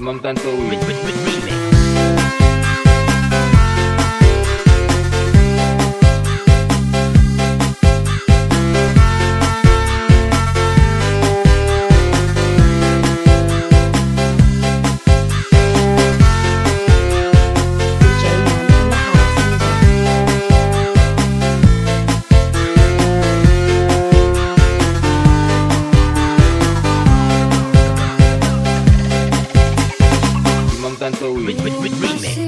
Imam Tantowi Tantowi Remix.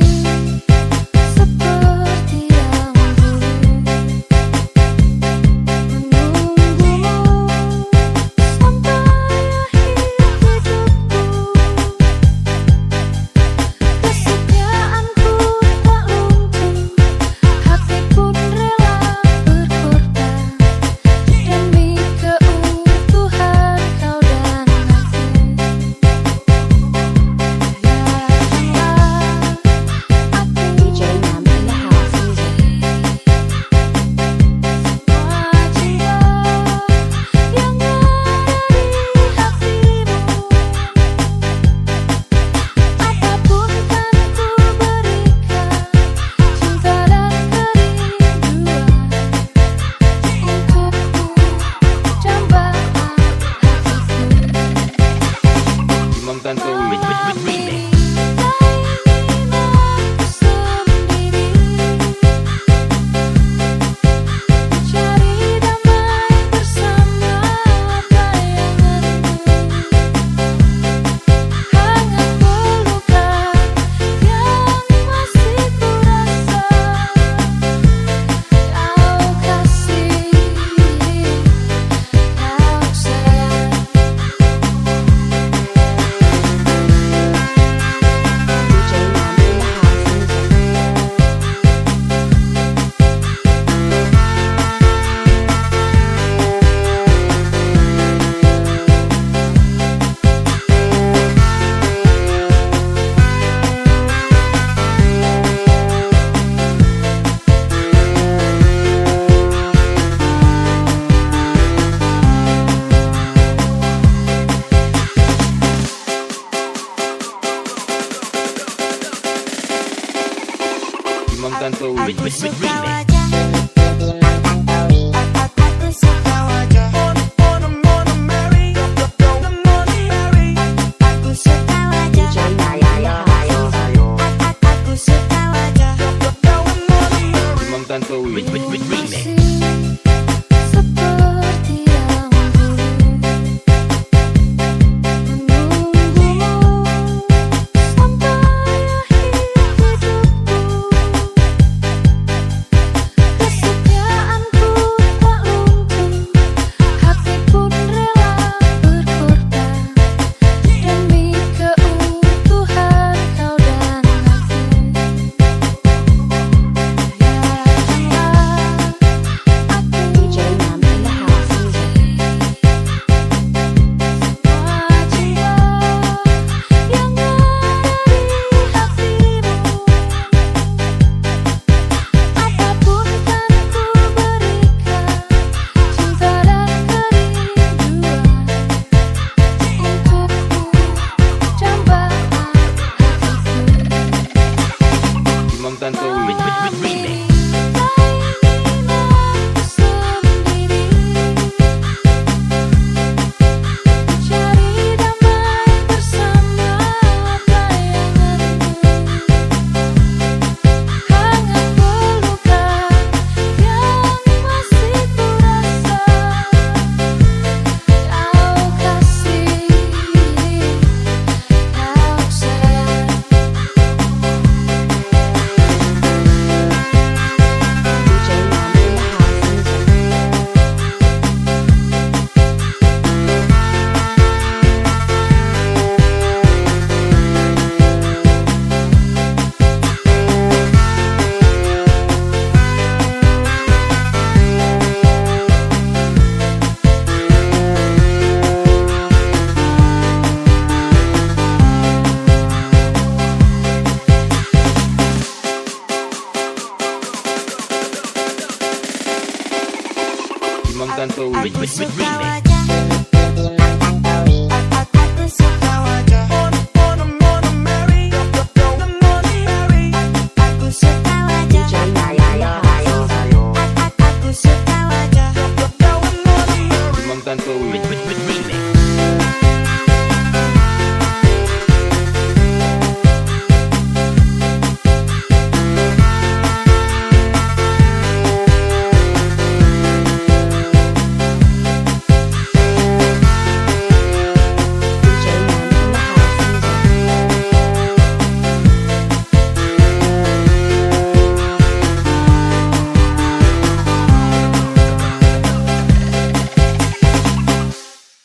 Tantowi Aku suka Remix. wajah canto Rich, Rich, to Remix.